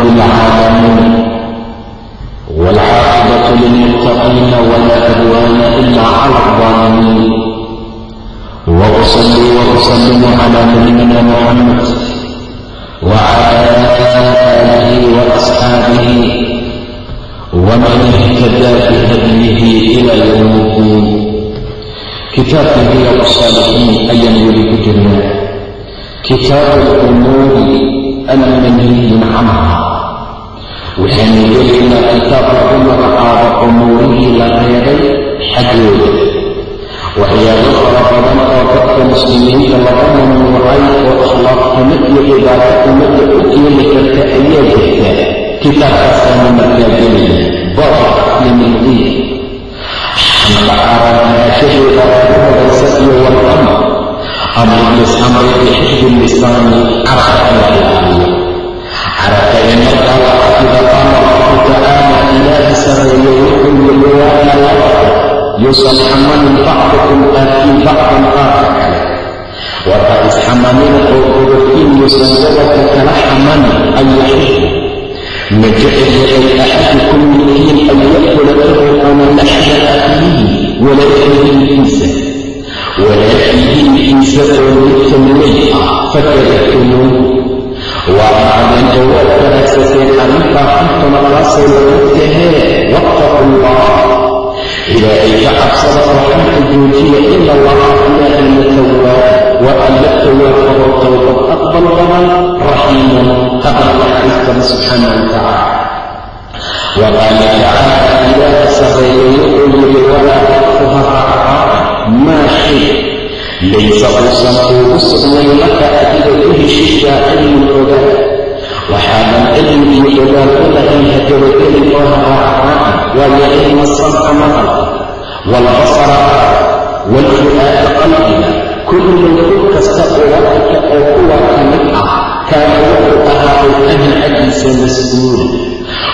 رب العالمين والعاقبة للمتقين ولا عدوان إلا على الظالمين وأصلي وأسلم على نبينا محمد وعلى آله وأصحابه ومن اهتدى بهديه إلى يوم الدين kitaabkii riyaad saalixiin ayaan weli ku jirnaa kitaabu alumuuri almanhiyin canha waxaynu gelaynaa kitaab lagu magacaabo umuurihii la reebay xaggooda waxyaalo fara badan oo dadka muslimiinta laga mamnuucay oo akhlaaqxumo iyo dhibaato ummadda u keeni karta ayaa jirta kitaabkaasaanu markaa gelaya mindiid xanka aaraanahashadeeda ugu horaysa iyo walama amriamray bixifdi lisaani carabka la ilaaliyo qaala allahu tacaala ilaahi sareeyo wuxuu yiri waana labada yuusan xamanin bacdukum qaarkiin bacdan qaarka kale wata isxamanin oo godofin yuusan gobolka kala xamanin an yaxib ma jecel yahay axadukum midkiin an yakula cuno laxda aklihi walaalkihiinkiisa walaalkihiinkiisa oo midka milay ah fakarahtumuu lagu tahee wattaqu allah. Ilaahay ka cabsada xanta joojiya ina allaha ilaahayna tawaab waa alla tawaabkabo towbad aqbal badan raxiiman qadar naxariistana subxaana wa tacaala waqaala tacaala ilaaha sarreeyay wuxuu yidhi walaa taqfuha racraaca maa shay laysa uusan kuugu sugnayn laka adiga ku waxaadan cilmi iyo ogaal u lahayn hadabageli oo haracraaca waayo ina samca maqalka waalbasara waalfu'aada qalbiga kullun kul kasta uwaaka oo kuwaa ka mid ah kaana wuxuu ahaaday anha xaggiisa mas'uul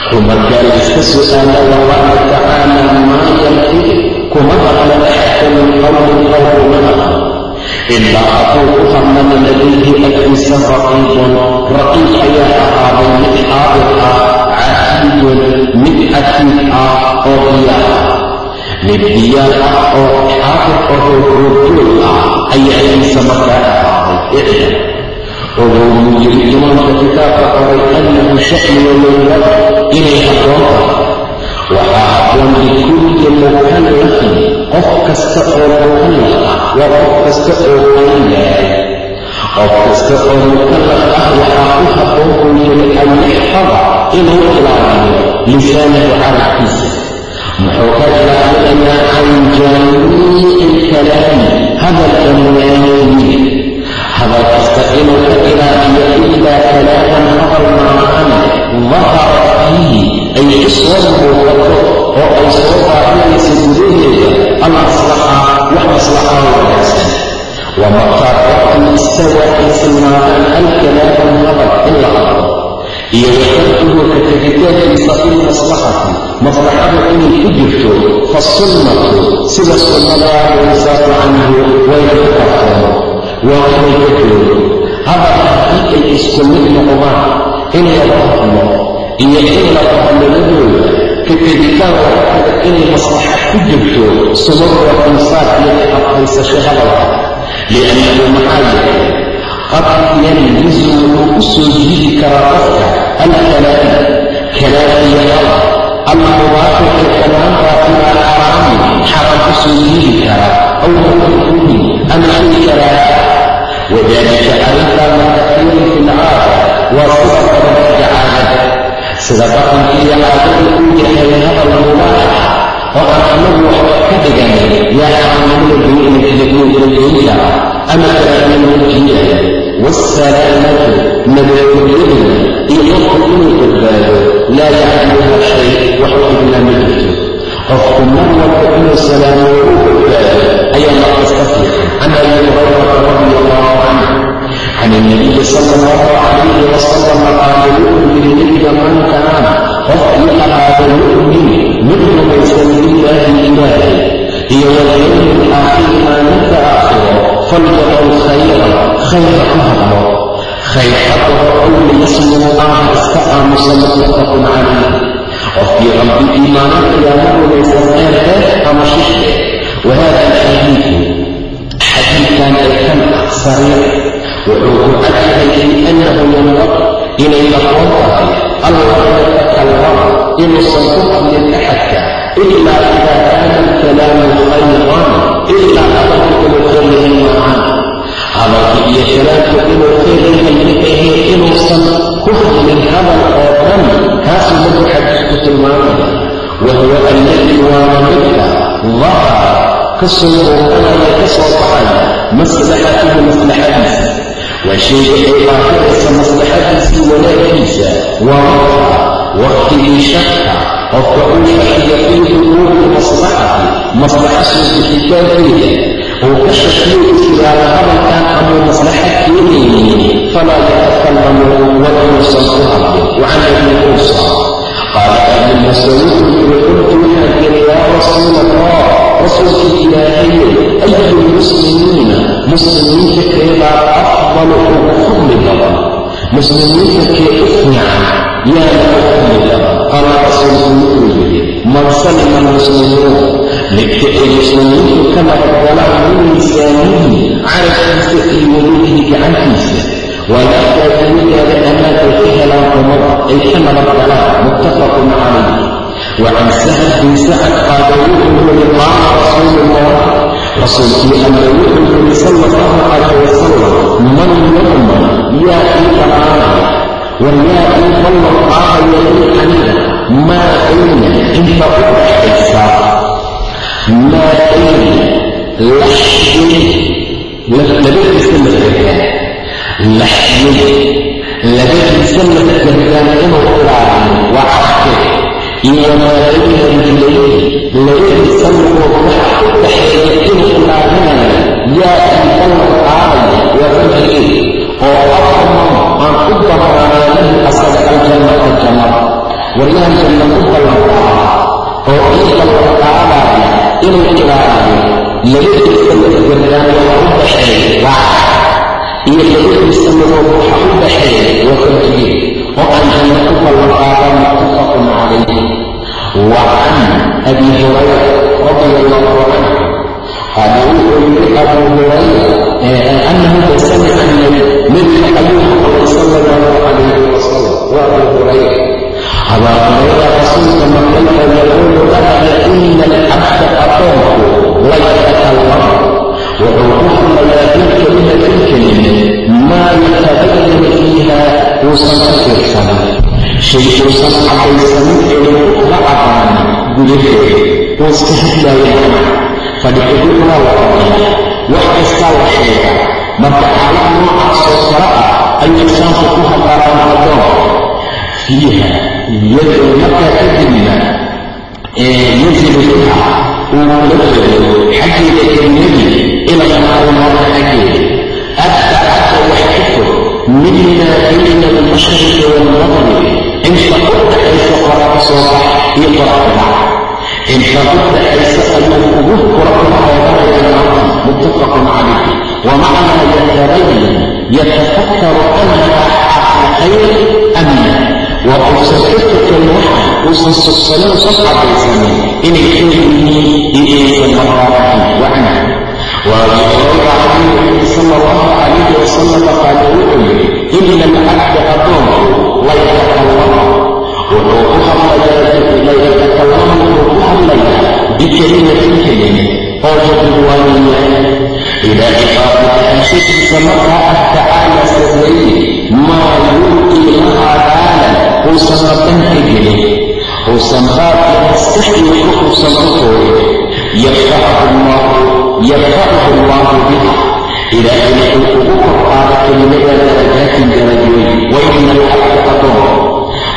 kumarkaa layska su'aala waqaala tacaala maa yalfid kuma hadla axadka min qowlin qowl ma hadla ilaa hadduu xaadir ah catiidun mid catiid ah oo diyaar ah mid diyaar ah oo xaadir ahoo roogjoog ah ayaa agtiisa markaa ahaaday iclam ogow buu yiri imaamka kitaabka qoray annahu sha'niga weynada inay habboon tahay waxaa habboon likulli mukallafin qof kasta oo mukallaf ah waa qof kasta oo qayn yahay qof kasta oo mukallaf ah waxaa u habboon buu yiri an yaxfada inuu ilaaliyo lisaanahu carabkiisa muxuu ka ilaalinayaa can jaamiici ilkalaami hadalka munaaniyiin hadal kasta inuu ka ilaaliyo ilaa kalaaman hadal maahane dahara fiihi ay ku soo muuqato oo ay soo baarinaysa gudaheeda almaslaxa wax maslaxaa wanaagsan waqti istawa ay silmaadaan alkalaamu hadal in la hadlo iyo watarkuhu ka tegitaankiisa filmaslaxati maslaxadu inay ku jirto fasunnatu sida sunnadaa waysaatu canhu wayna ku kartoomo waa inay ka joogo hadal haddii ay isku mid noqdaan in laga hadlo iyo in la fahmadadooda ka waxkada inay maslaxa ku jirto sunnadu waa insaaf iyo adkaysasho hadalka liannahu maxaa yeelay qad yanmisu wuxuu u soo jiidi karaa qofka alkalaam kalaam iyo hadal kalaamkaa ilaa xaraami xaram u soo jiidi karaa aw makruuhin ama shay karaaha wadalika arrintaa makafiirin fi lcaada waa sida sida dhaqankiiyo caadada uu yahay hadal mubaaxa oo aan anagu waxba ka dhiganay yaa xaramnimada duunageynta ama kalaamnimo jiidaya waasalaamatu nabadgelyaduna iyo qofku inuu badbaado laa yaclamuha shay wax ogna ma jirto. Qofku mar walba inuu salaamo u badbaado ayaa markas ka fiican can abi hurayrata radi allahu canhu can ilnabiyi sala allahu calayhi wasalam qaala wuxuu yidhi nebiga man kaana qofkii ahaada yu'min mid rumaysan billaahi ilaahay iyo walyowmi alaakhiri maalinta aakhiro falyaqul khayran khayra ku hadlo khayr hadaba ow liyasmuu aan iska aamusa muttafaqun calayh qofkii rabbi iimaanan qiyaamo rumaysan ee reer ama shishke wahada wuxuu ku cadyahay fii annahu yanbaq inay aqoon tahay allah yatakallama inuusan ku hadlin axadka ilaa idaa kaana alkalaamu khayran ilaa hadalku inuu khayr yahay maahan hadalka iyo kalaamku inuu khayr yahay ma ahee inuusan ku hadlin hadal oo dhan kaasuu markuu xadiisku tilmaamaya wa huwa alladii waana midka dahara ka soo muuqanaya ka soo baxaya maslaxatuhu maslaxadiisa waa shayga ay baafiraysa maslaxadiisii wanaagkiisa waa marka waqtigii shaka qofka uu shakiya fii dukuuli maslaxati maslaxa soo bixitaankeeda uu ka shakiyo islaala hadalkan amuu maslaxa keenaynin falaa yatakallamu wa inuusan ku hadlin wacan abi muusa qaala abi muuse wuxuu yiri qultu waxaan yiri yaa rasuula allah rasuulkii ilaahayo ayu lmuslimiina muslimiinta keebaa afdalu ugu fadli badan muslimiinta kee u fiican yaana u fadli badan qaala rasuulku wuxuu yidhi man salima almuslimuun midka ay muslimiintu ka nabadgalaan min lisaanihi carabkiisa iyo welihi gacantiisa walaakaa duniyaada ammaanka ay ka helaan wacan sahal bin sacad qaala wuxuu yiri qaala rasuulu ullah rasuulkii alla wuxuu yiri sala allahu calayh wasalam man yu'man yaa ii dhammaanaya war yaa ii ballan qaadaya lii aniga maa ayna inta u dhaxaysa maa ayna laxyin labadiisa madgargaan laxyin labadiisa madgargaan inuu ilaaliyo waa iyo wamaalayna rijlayhi labadiisa lugood waxa u dhaxeeya inuu ilaalinayo yaa ii ballan qaadaya waa rajigii oo afman aan u ballanaalahu asaga aljannata jannada waryaan janna u ballan qaada oo ii ballan qaadaya inuu ilaaliyo labadiisa madgargaan waxa u dhaxeeya waa iyo labadiisa lugood waxa u dhaxeeya waa rajigii oo aan janna u ballan qaadan muttafaqun calayh abi hurayra radia allahu canhu qaala wuxuu yiri abu hurayra anahu qad samica nabi midka ayuu maqlay sal allahu calayhi wasalam wa abu hurayra abaa hurayra rasuulka maqlayka yaquulu dhahaya ina alcabda adoonku layatakallam wuxuu ku hadlayaa dilkalinatan kelime maa yatabayanu fiiha uusan ka fiirsanin shay uusan cadaysanin ee ku la cadaan gudaheeda wuu iska hadlaayana fadhixidid waa fadhiya wax kastaa la sheega marka xaalad noocaasoo kale ah ayuu saanku ku hadlaalaan adoon fiiha yadcu markaa kadibna yanzilu fiiha uu kula jeedo xaggeeda kelimadii ila naari noorka xaggeeda adda wax ka fog mina bayna almashriqi waalmaqribi inta u dhaxaysa qoraaka soo bax iyo qoraaka dhac infaquta haysasana ugu kuraaoodanayaa muttafaqun calayh wamacnaa yatabayan yatafakaru anhaa xaqayr amna waa uusan ka fakarin waxa uusan sugsanin usan cadaysanin inay xoog yihiin iyo inaysan maqaarahan wacna waabi hurayra calayhi sala allahu calayhi wasalama qaala wuxuu yidhi ina alcabda adoonku layatakallamu wuxuu ku hadlayaa layatakallamu hadlaya bikelimatiinka yimi oo jadulwaaniya ilaahay baaqutahashadiisa markaa ah tacaala sarreeye maa yulqii lahaa baalan uusan qadan ka gelin uusan qaabka astaxi wayba uusan u toorin yarfachu allaahu biha ilaahayna wuxuu ugu korqaada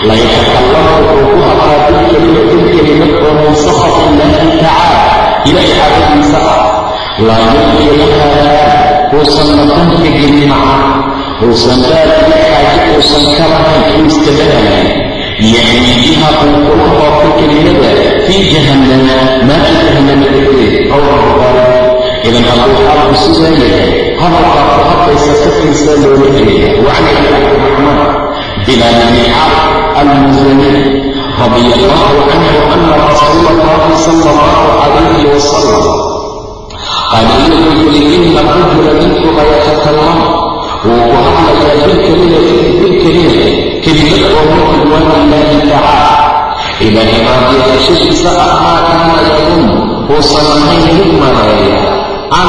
layatakallamu wuxuu ku hadlaa bilkelimati kelimad oo min sakhat illaahi tacaala ilahay caradiisa ah laa yulqi lahaa uusan nadanka gelin maca uusan baadii xaaje uusan ka lahayn uu istabahalayn yacni biha uu kula hoorto kelimada fii jahannama maata jahannama rawahu buhaari idan hadduu xaalku sidaa yahay hadalkaa ku hadlaysa kafiisa loola jeeda wacan abi cabdiraxmaan bilaal bni caaq almusani radia allahu canhu ana rasuula allahi sala allahu calayhi wasalam qaala inuu yiri ina rajula ninku layatakallamu wuu ku hadlayaa bilkelimati bilkelima kelimad oo min ridwaan illaahi tacaala ilaahay raadiyashadiisa ah maa kaana yadun uusan ahayn mid maleeya an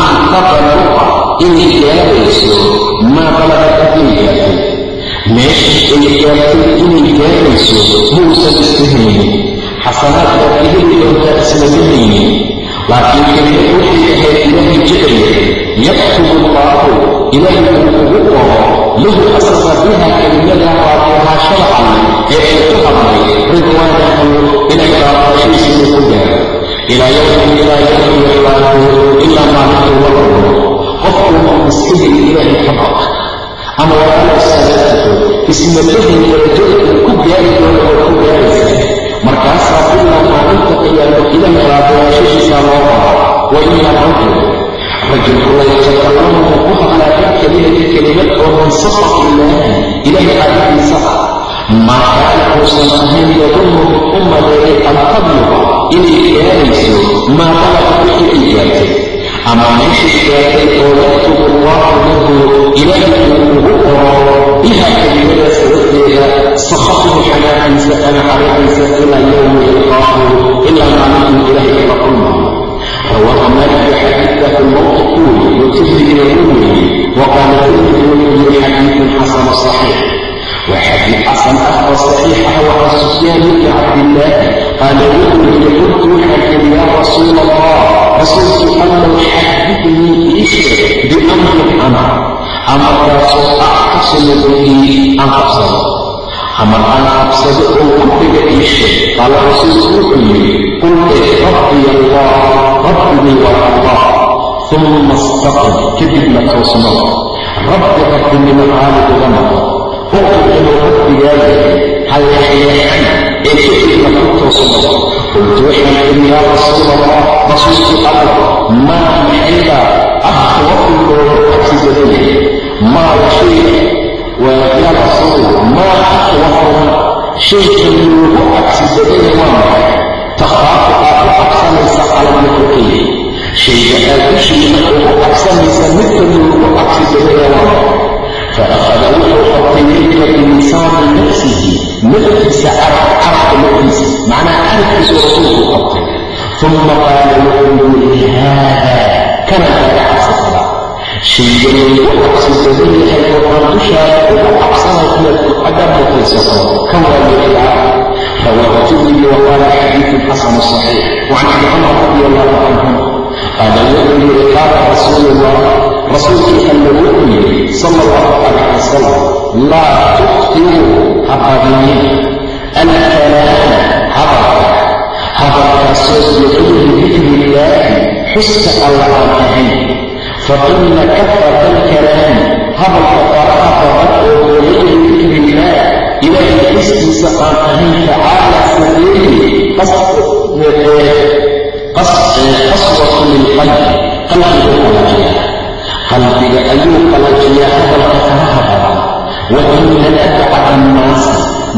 inay inay meesha ay gaartay inay gaarayso muusan istahaynin xasanaadkaad ka heli doontaa islamahaynin laakiin kelimad waxay ahayd ilaahay jecaya yaktubu allaahu ilaahay uu qoro lahu asaga biha kelimada raadiahaashada alle ee ay ku hadlay ridwaanahu ilaahay raadashadiisa inuu ku gaaro ilaa yowmi ilaa yowmi yaqaahu ilaa maalintuu la qofkuu miskigii ilaahay ka baqa ama walaalo salaatu ismadahin walajoodka ku gaari doona oo ku gaaraysa markaasaa ilaa maalinta qiyaamo ilaahay raadiyaashadiisa loo qoro wa ilaa rajul rajulku layatakallamu wuu ku hadlaa bilkelimati kelimad oo min sakhat illaahi caadadiisa ah maa kaana uusan ahayn yadunnu u maleeyay an tabluqa inay gaarayso maa balaqa wixii ay gaartay ama meeshay gaartay oo yaktubu allahu lahu ilaahay uu ugu qoro biha kelimada sababteeda sakhatuhu xanaaqiisa ama caradiisa ilaa yowmi yalqaahu ilaa maalintuu ilaahay kala kulmayo rawaaha maalik xadiidka fi lmowqi ku watirmidina uu weriyey waqaala tirmidi wuxuu yiri xadiidun xasanu saxiix waa xadiid xasan ah oo saxiix ah wacan sufyaan ibni cabdillaahi qaala wuxuu yiri qultu waxaan iri yaa rasuula allah rasuulkii allow xadidnii ii sheeg biamrin amar amarkaasoo axtasimu bihi aan qabsado amar aan qabsado oo rabbiga ii sheeg qaala rasuulku wuxuu yidhi qulti rabbiy allah rabbigii waa allah uma istaqim kadibna toosnado rabbi rabbinimo qaali uga noqo uqul inuu rabbigaa yahay hallaxleexan ee kadibna ku toosnado qultu waxaan iri yaa rasuula allah rasuulkii allah maa maxaybaa akhwafu looga cabsi badan yahay maa shayga waa yaa rasuul maa akhwafuna shayka loogu cabsi badan yahay waa maxay takhaafu aad u cabsanaysa calamlxuqiyi shayga aad dushiina ugu cabsanaysa midka loogu cabsi badan yahay waa maxay faakhada wuxuu qabtay ninka bilisaani nafsihi naftiisa carab carabka naftiisa macnaha carabkiisu rasuulku qabtay uma qaala wuxuu yiri haada kana kaaga cabsi qabaa shayga loogu cabsi badan yahay oo aan dushaada ugu cabsanay inaad xagga mutaysato kan waa liiraa rawaahu tirmidi waqaala xadiidun xasanu saxiix wacan ibni cumar radi allahu canhum qaala wuxuu yiri qaala rasuulu llah rasuulkii alla wuxuu yidhi sala allahu calayh wasalam laa tukhtiruu ha badinin alkalaama hadalka hadalkaasoo biqayri dikri illaahi xuska alla aan ahayn fa ina kafrata alkalaami faraha badan oo biqayri dikri illaah ilaahay xuskiisa aan ahayn tacaala sareeye qaswatu lilqalbi qalbigu qalajiya qalbiga ayuu qalajiyaa hadalka faraha badan wa ina abcada annaasi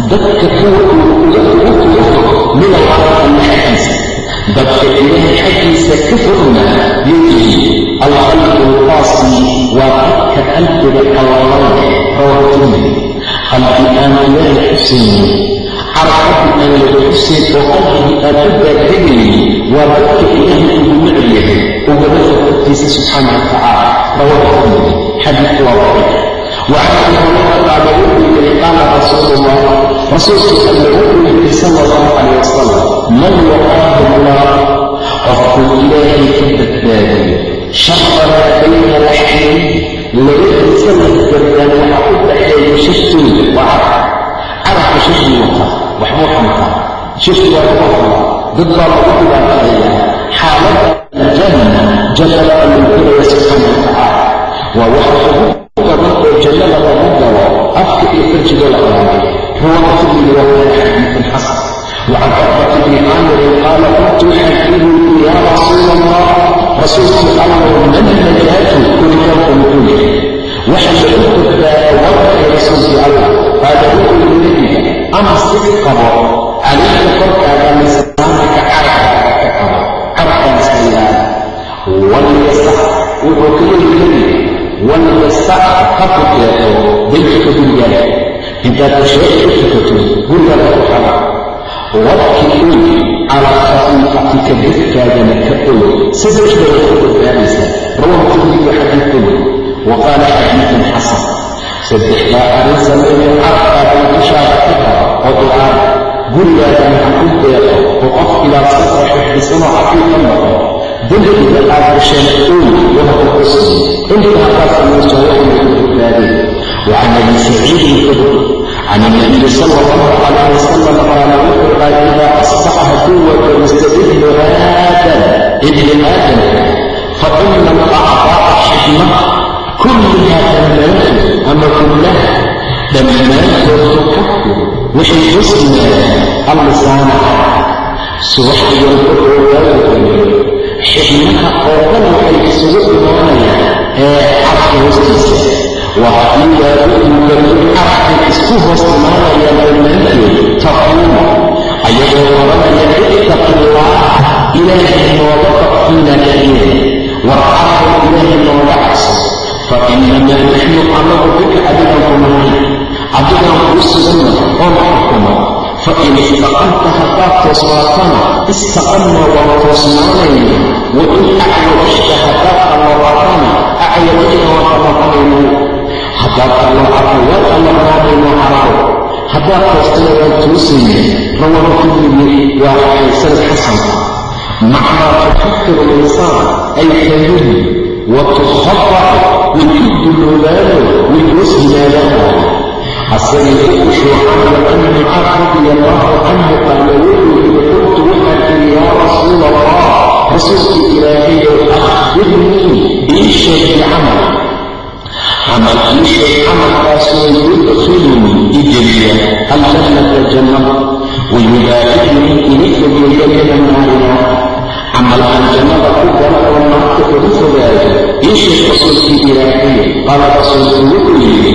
dadka kuwa uga uga fog min allahi alla xaggiisa dadka ilaahay xaggiisa ka fogna yujihi alqalbu alqaasi waa dadka qalbiga qallalanka rawahu tirmidi qalbi aan ilaahay xusaynin carabadi aan laga xusayn oo qalbigi aan u baadegaynin waa dadka ilaahay ugu necb yahay ugaba fog agtiisa subxaana wa tacaala rawahu tirmidi xadiidku waa daciif wacan abi hurayra qaala wuxuu lagu xunaa dad baa lagu lagu helaya subxaana wataala waa wax ugu qaban afka iyo farjigoo la qabanay ruwaqa qabo calayka korkaaga lisaanaka carab walqisa ka fukeeto baytka gurigaaga intaad tashriicka tukato gurigaaga ku xada wabki oy calaa khafiifatika dadkaagana ka oy sidaisbaa ku badbaadaysa rawahu tirmidi xadiidka wey wa qaala xadiidun xasan saddexdaa arrin sameeye carqaa intishaara ku raba oo ilaala gurigaagana ha ku deeqo oo qof ilaa safax bixbisanoo caqiiqa noqo dembiga aad gasheena oy waha ku xusni inta haddaad samayso waxayna ku badbaadeen wa can abi saciidin xudri can ilnabiyi sala allahu calayh wasalam qaala wuxuu qaal idaa asbaxa kuwa gamista ibnu aadam ibni aadam fa inama acdaaca xidma kulliha dhammaantood ama kullaha dhammaantood tukafir waxay xusnaa allisaanaha subaxdigan wuxuu waagu xikmaha oo dhan waxay isugu imaanayaan ee carka hoostiisa. Waa iyaadu mugalin carka isku hoos imaanayaan dhammaanteed taquumu ayagoo oranaya ittaqillaaha ilaahay nooga baqfiina dhexdeeda warcahu ilaahay nooga cabso fa inamaa naxnu anagu bika adigan adigan kuu suganna oon xukumo fain istaqamta haddaad toosnaatana istaqamna waan toosnaanayna wain acwajta haddaad qalloocatana acyawajna waan qallocanayno haddaad qalloocato waan qalloocnaanayno carabo haddaad toostana waan toosayna rawaahu tirmidi waa xaysan xasanka macnaa tuxakiru linsaan ay kayuhi wa tukhadacu way ku duloobaano way hoos yimaadaanaayo asagay ku khushuucaan waana mucaad radia allaahu canhu qaala wuxuu qultu waxaan iri yaa rasuula allah rasuulkii ilaahayow akhbirnii ii sheeg camal ii camalkaasoo yudkhilnii igeliya aljannata jannada wayubaacidnii ila fogeeya mina naarina camalkan jannada ku gala oo naarta ugu fogaayo ii rasuulkii ilaahayo qaala rasuulku wuxuu yidhi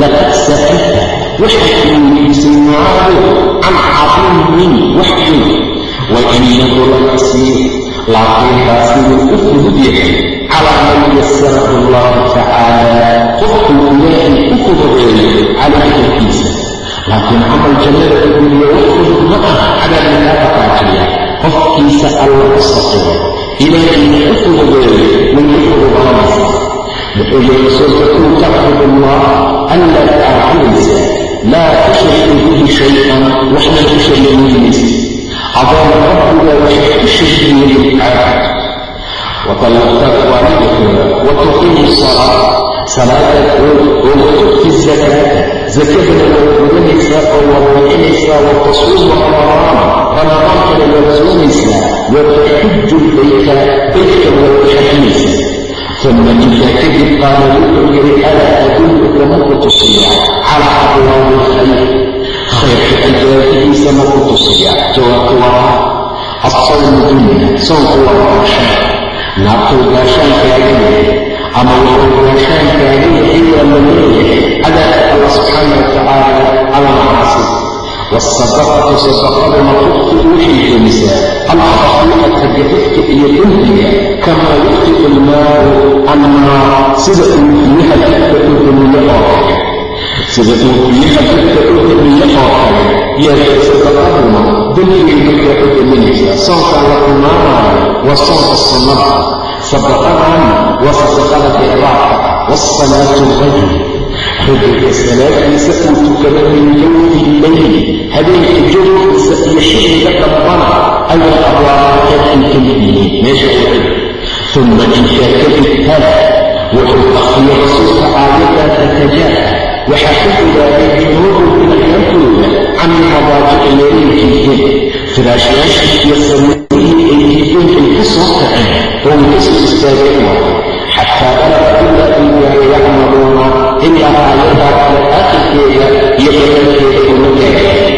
laqad weydiisay mucaadu can cadiimin wax weyn wa inahu layasiir laakiin taasi wuu u fudud yahay calaa man yasarahu allahu tacaala qofkuu ilaahay u fududeeyo calaa korkiisa laakiin camal jannada adduuniya wax fudud ma aha cadaabna kaa dhaqaajiya qofkiisa alla u saqiro ilaahayna u fududeeyo way u fududaanaysaa yihi rasuulka kuu tacbud allah anlaad caabudaysa laa tushriku bihi shay-an waxna ku shariimaymaysa adoon rabbiga waxay ku shariyeeyey caabud watallaqtaad waalidakooda wa tuqiimu salaa salaadaad oog oo watu'ti zakaata zakadana waad gudanaysaa oo waad bixinaysaa wa tasuumu ramadaana ramadaankana waad uma intaa kadib qaala wuxuu yidhi alaa adulluka maku tusiya calaa abwaabi alkhayr khayrka albaabadiisa maku tusiya jawaabtu waa assawmu junna soonku waa gaashaan naartuu gaashaankaaga yahay ama wuxuu gaashaankaaga yahay waa la leeyahay cadaabka allah subxaana watacaala cala macaasi waasadaqatu sadaqaduna tufti waxay gelisaa alkhafii'ata gafafka iyo dembiga kamaa yuftiqu ilmaaru annaar sida uu biyaha dadka u damiyo oo kale sida uu biyaha dadka u damiyo oo kale yaa sadaqaduna dembigay markaa u daminaysaa soonka la tilmaamaayo waa soonka sunnada sadaqadan waa sadaqada dheeraadka waasalaatu rajul rajulka salaadiisa uu tukado min jawfi leyl habeenka jawfkiisa iyo xilliga dambana ayaa abwaabakaadkay ka mid yihiin meesha uma intaa kadib hada wuxuu akriyay rasuulka aayaddan tatajaaha waxaa ka fogaaday junuubu dhinacyantooda can ilmadaajici meelay jiifeen firaashyaashii iyo sameeyihii ay jiifeen ay ka soo kaceen oo ay ka soo istaageen xataa balaga ilaa ay gaaray kale aakhirkeeda iyo badankeeda uma gaareen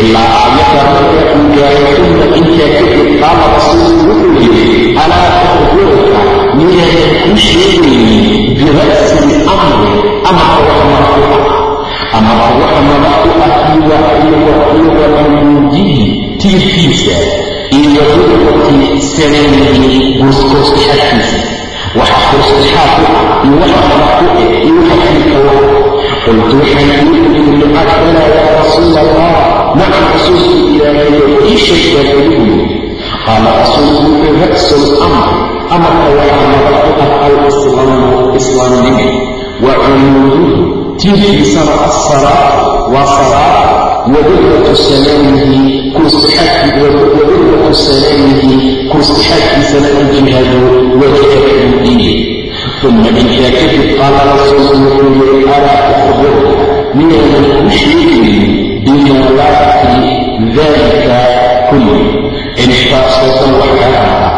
ilaa aayadda marka uu gaaray uma intaa kadib qaala rasuulku wuxuu yidhi alaa tahduruka miyaadan kuu sheegaynin bira'si lamri amarka wax madax u ah amarka waxa madax u ah iyo wamuujihi tiirkiisa iyo wadurwati sananihi guuskooskaxaadkiisa waxa gooskaxaad u ah iyo waxa qultu waxaan ii yidhi mucaad balaa yaa rasuula allah nacam rasuulku ilaahayo ii sheegtaa igu yidhi qaala rasuulku wuxuu ra'su lamr amarka waxaa madax u ah alislaamu islaamnimo wa cumuuduhu tiirkiisana assalaatu waa salaad wadurwatu salaamihi wadurwatu salaamihi kuustixaadkiisana aljihaadu waa jihaadkuu dhiiye uma intaa kadib qaala rasuulku wuxuu yidhi alaa ukhbiruka miyaanan kuu sheegaynin bimaalaati dalika kulli intaasoo dhan wax kaa arka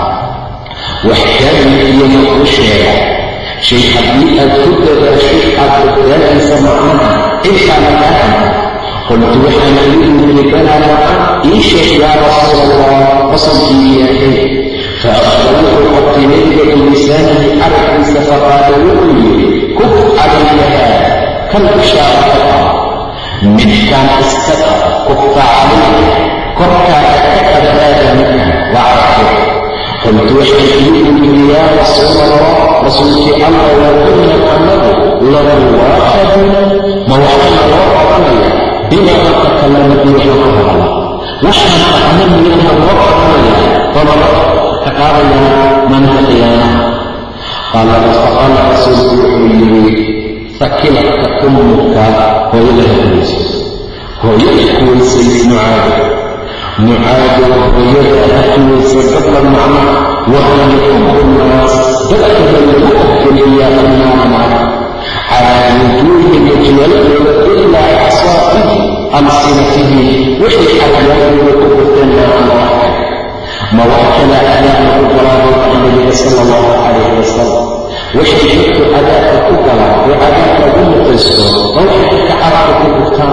wax kaamil iyana kuu sheega shay haddii aad ku dadaasho aad badbaadaysa macnaha intaana kaa arka qultu waxaan ii yidhi balaa nacan ii sheeg yaa rasuul allah rasulkii ilaahay faأخبرته qabtay nebiga waxaan ii yidhi yaa rasuul allah rasuulkii allah waa kunna annagu lamuwaafaduna ma waxaana loo qabanaya bima an takalama bi waxaan ku hadala waxaan aqna miyaha loo qabanaya dabada ka qaadayaa maalinta qiyaamaha qaala faqaala rasuulku wuxuu yidhi sakilatka ummuka hooyada hakuweyso hooyada kuweysay mucaado mucaado hooyada hakuweysa dadla macna waana yuxibu nnaas dadka lagu afgeliyaa annaana calaa wujuuhin wajiyaalkooda ilaa casaa'ihi alsinatihi wixii xayaadooda ku gurteen maana wax ma wax kale cadaabka ku galaabay can nabiga sala allahu calayhi wasalam waxay dadku cadaabka ku galaan oo cadaabka ugu mutaysto oo waxay dadka carabka ku gurtaan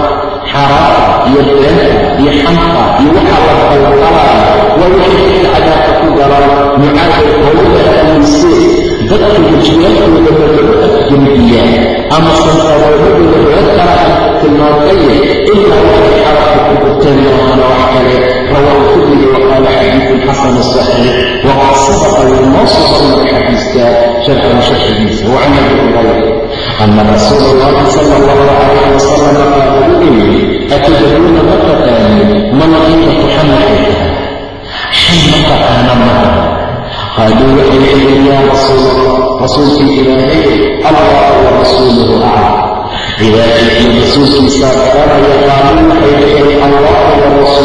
xaaraanta iyo beenta iyo xanta iyo waxa la qalqalaya waa waxay dadka cadaabka ku galaan mucaadad hooyada aamise dadka wajiyaalkooda lagagu tilmaamaye ilaa waxay ku gurteen maahana wax kale tirmidi waqaala xadiidun xasanu saxiix waqad sabaqa waynoo soo hormaray xadiiska sharxan sharxigiisa wacan abi hurayra ana sala allahu calayhi wasalam qaala wuxuu yidhi atadruuna ma taqaanin manqiibatu xamaxay tahay xan ma taqaana maha qaaluu waxay dhaheen yaa rasuul rasuulkii ilaahay allah wa rasuuluhu aclam iyo rasuulkiisaa garanaya qaaluu waxay dhaheen allah wa rasuuluhu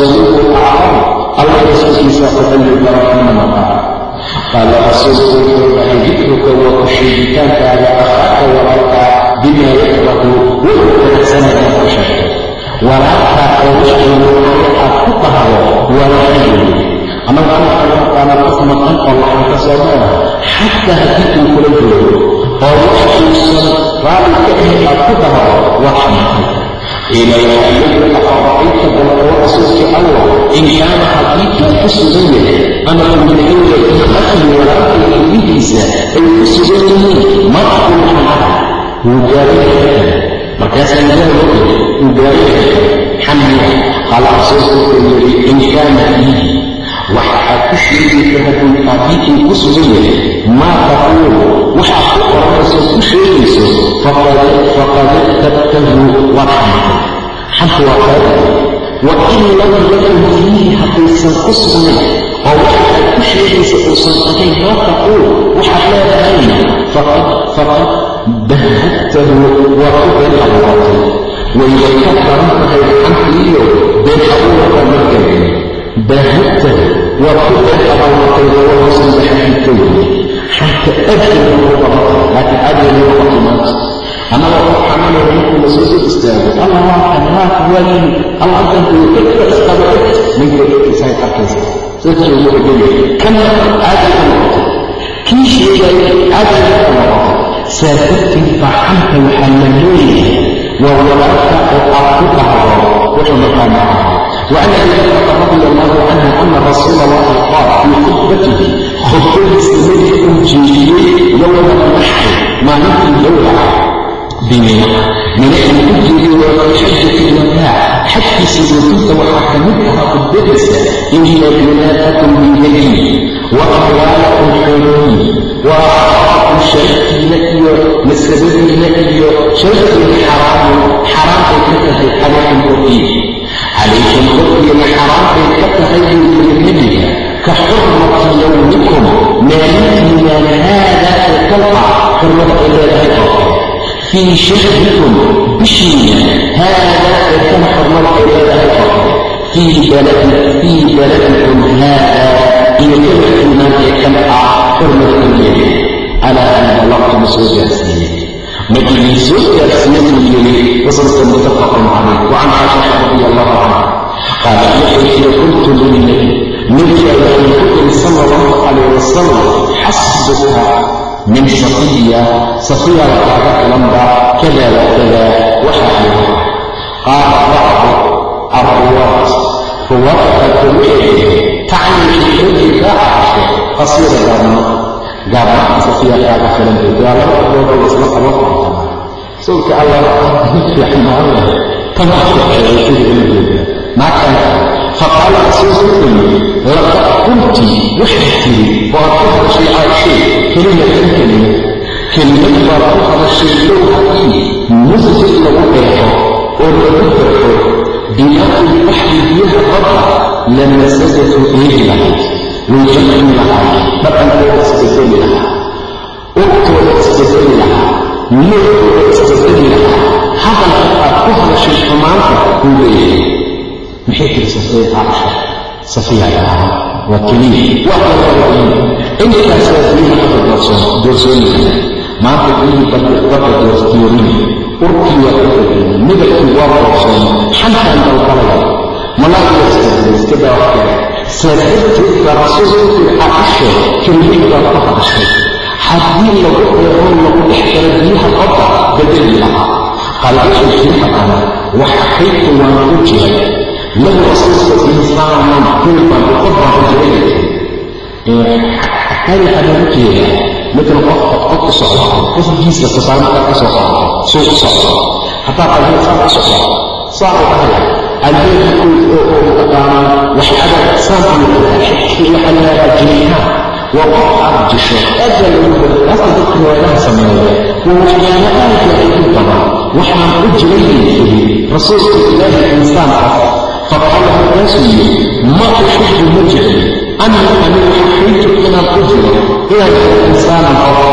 wa in lam yakun fiihi haddaysan ku sugnayn oo waxaad ku sheegaysa uusan ahayn maa taquul waxaad leedahayna faqad bahadtahu waa ku been abuuratay waybay ka daran tahay xamkiiyo been abuurka markayni bahadtahu waa ku been abuuratay xadiidka weye xanta aadkeeda ku badan laakiin aadgeeda noqoti maanta annagoo ku xamanaya markuu la soo soo istaago allah waa xanaaq waa yimi allah adankuyo dadka isqaba ninka isaga arkaysa dadkii ugu dhegaya kana caadi ka noqotay kii sheegaya caadi ka noqotay saa darteed baa xanta waxaa la leeyahay waa walaalka oo aad ku dhahdo wuxuu markaa maaha وعن ابي بكر رضي الله عنه ان رسول الله قال في خطبته خطبه النبي انجيليه يوم النحر ما نحن biniya milixi ku jiriyo waa xujati ilwadaa xajkiisa wootinta waxaa ka mid ahaa qudbadiisa inii adulaadakum min yadii wa amwaalakum xoolooyin wa aaakum sharaftiina ay leedahay qofka fii shahrikum bishiina haadaa eedkan xornada ay leedahay qorto fii baladi fii baladikum haadaa iyo kabarkiinaan eedkan ah xornada u yeelay calaa an balaqtum soo gaarsiiyey markii soo gaarsiiyey uu yiri wasanka muttafaqun calayh wacan caishata radi allahu canha qaala waxay tiri qultu lilnabi ninkaa waxay ku tiri sala allahu calayh wasalam xasbuka min safiya safiyada kaaga filanba kada wakada waxa ay qaala bacdu arruwaat ruwaadka waxay tacni xijooyinka caasho qasiira gaabno gaabnaha safiya kaaga filan waa laba qodooba isla qaban kartaa sawlka allah fiicnaan tamaxuxeeday sida ilgeeda naagtan faqaala rasuulku wuxuu yidhi laqad qulti waxay tiri waad ku hadashay caaishay kelimatan kelimad kelimad baad ku hadashay low haddii musjid lagu dheexo oo lagu darxo bimaai baxri biyaha badda lamasajatu eegi lahayd way jamcin lahayd dhaqankooda isbedeli lahaa urtooda isbedeli lahaa nuurkooda isbedeli lahaa hadalka aad ku hadashay xumaanta kuu leeyahay maxay tiri safiya caaisha safiya dhaha waa biyaha doorsoon doorsoonaysa maanta biyihii badda doortiyoorin urkii waa ka tegay midabkii waa doorsoon xantaan dalbalaya malaa'igta isbedela iska daa wax kale saa darteed baa rasuulku wuxuu caaisho kelimad baa ku hadashay haddii lagu eego lagu dhex galo biyaha badda bedeli lahaa qalbisha fiixaqana waxakaytu waan u jiray lahu rasuulka insaanan kulban qof baan u jiray u jeeda midna qofka qof u socdo qofkiisa tusaale ka soo qaado suu u socdo hataa qalbiga saa u socdo saa u dhahaya albeedku oo mataqaanaa waxada saanku waxaa lahaa jiritaan waa qof aad jisho aada lagu asa dadka riwaayadaha sameeya waa waxyaalo aad yacidu badan waxaan u jiray bay tiri rasuulka ilaahi insaankaas faqaala markaasuu yidhi ma uxibu ma jecli insaanan qabo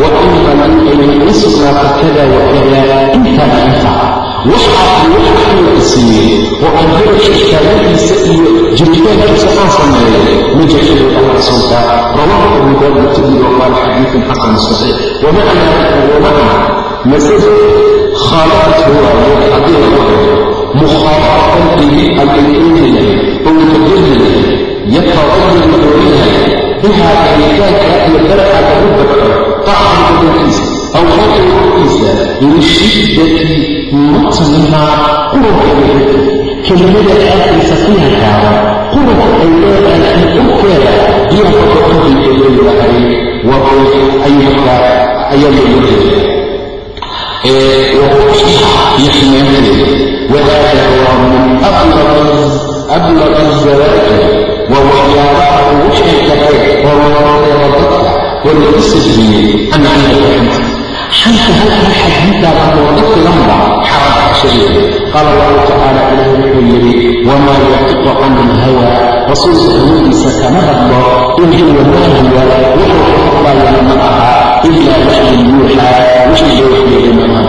wa ina lii ay ii sugnaata kada wa kada intaana intaa waxaa waxa alla siiyey oo aan barasha taagadiisa iyo jiritaankiisa aan sameeyo ma jecelu alla rasuulka rawaahu abu daawud tirmidi waqaala xadiidun xasan saxiix wamacna masada khaalaqathu waaye haddii lagu eego mukhaalaaqatan bihi allayqeynayahay oo mutaqaynayahay yataqayar laoyahay bihaa helitaanka iyo daraca lagu badco طacam badankiisa aw xaqi korkiisa lishiddati matnihaa qurubka kelimada aadkiisa fiiha gaaban qurubka ay leedahay in urkeeda biyaha kokorantiisa leeyahay waa waa waxyaabaha ugu cirkaray oo loodeero dadka oo lagu sajiiyey ama caynaku xanta xanta halkaa xadintaada looga filanba xaraamka qaala allahu tacaala ilaah wuxuu yidhi wamaa yactiqu cani ilhawa rasuulka hawadiisa kama hadlo in huwa maahiya wuxuu ka ma aha ila waxyin yuuxaa wixii loo waxyeelimama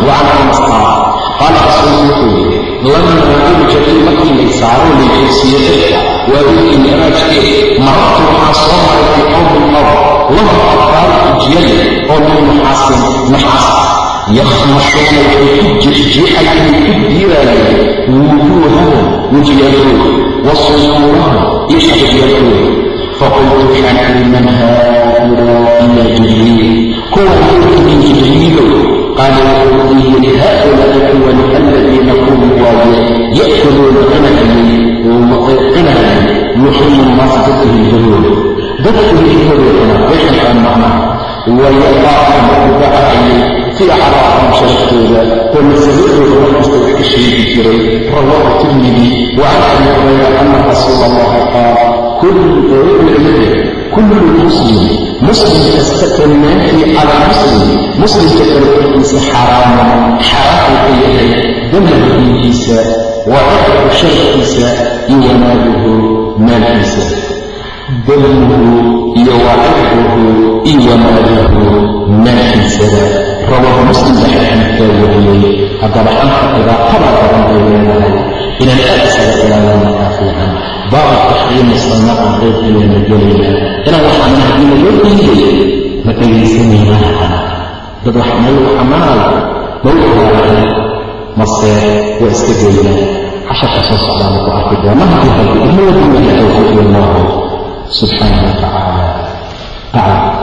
qaala rasuulku wuxuu yidhi lamaa irjacii markii lay saaro layxibsiiyo dadka مكي ليسارون لجنسيتك وذي المراجع مررت مع صومر في قوم الأرض لما أقرأت الجيل قوم محاسن محاسن yakhmashuuna waxay ku jiixjiixayay ku diiraayeen wujuuhahum wejiyadooda wa suduurahum iyo shabadyadooda faqultu waxaan iri man haaulaa'i ya jibriil kuwa yurkidin jibriilow qaala wuxuu yidhi haaulaa'i kuwani aladiina kuwii waaye ya'kuluuna cunayay cunayay luxumu nnaasi dadka hilbadooda dadka hilbadooda cuna way xilqaan macnaha wayaqaacuna udacayay fii acraaqihim sharaftooda oo masaladooda markasta wax ka sheegi jiray rawaahu tirmidi wa can abi hurayra ana rasuula allahi qaal kullu muslim muslim kasta dhammaantii calaa muslim muslimka kale korkiisa xaraaman xaraam uu ka yahay damahu diinkiisa wa cirku sharkiisa iyo wanaaguhu maalkiisa damuhu iyo wa cirkuhu iyo wanaaguhu maalkiisada rawaahu muslim baa xadiidkaa wariyey haddaba xanta dhibaatada badan bay leedahay inaan aad isaga ilaalinnakaa fiican baaba taxriimi sanaqan qaybkayana gelayna inaan wax xaman haddiina loo diiday ma dhegaysanaynaana xana dad wax meel xamanaaya ma u ogaanaya mase waa iska geynaa casharka soo socdaana ku arki doona haddii rabbi idma wadiinaha tawfiiq wallahu subxaana wa aclam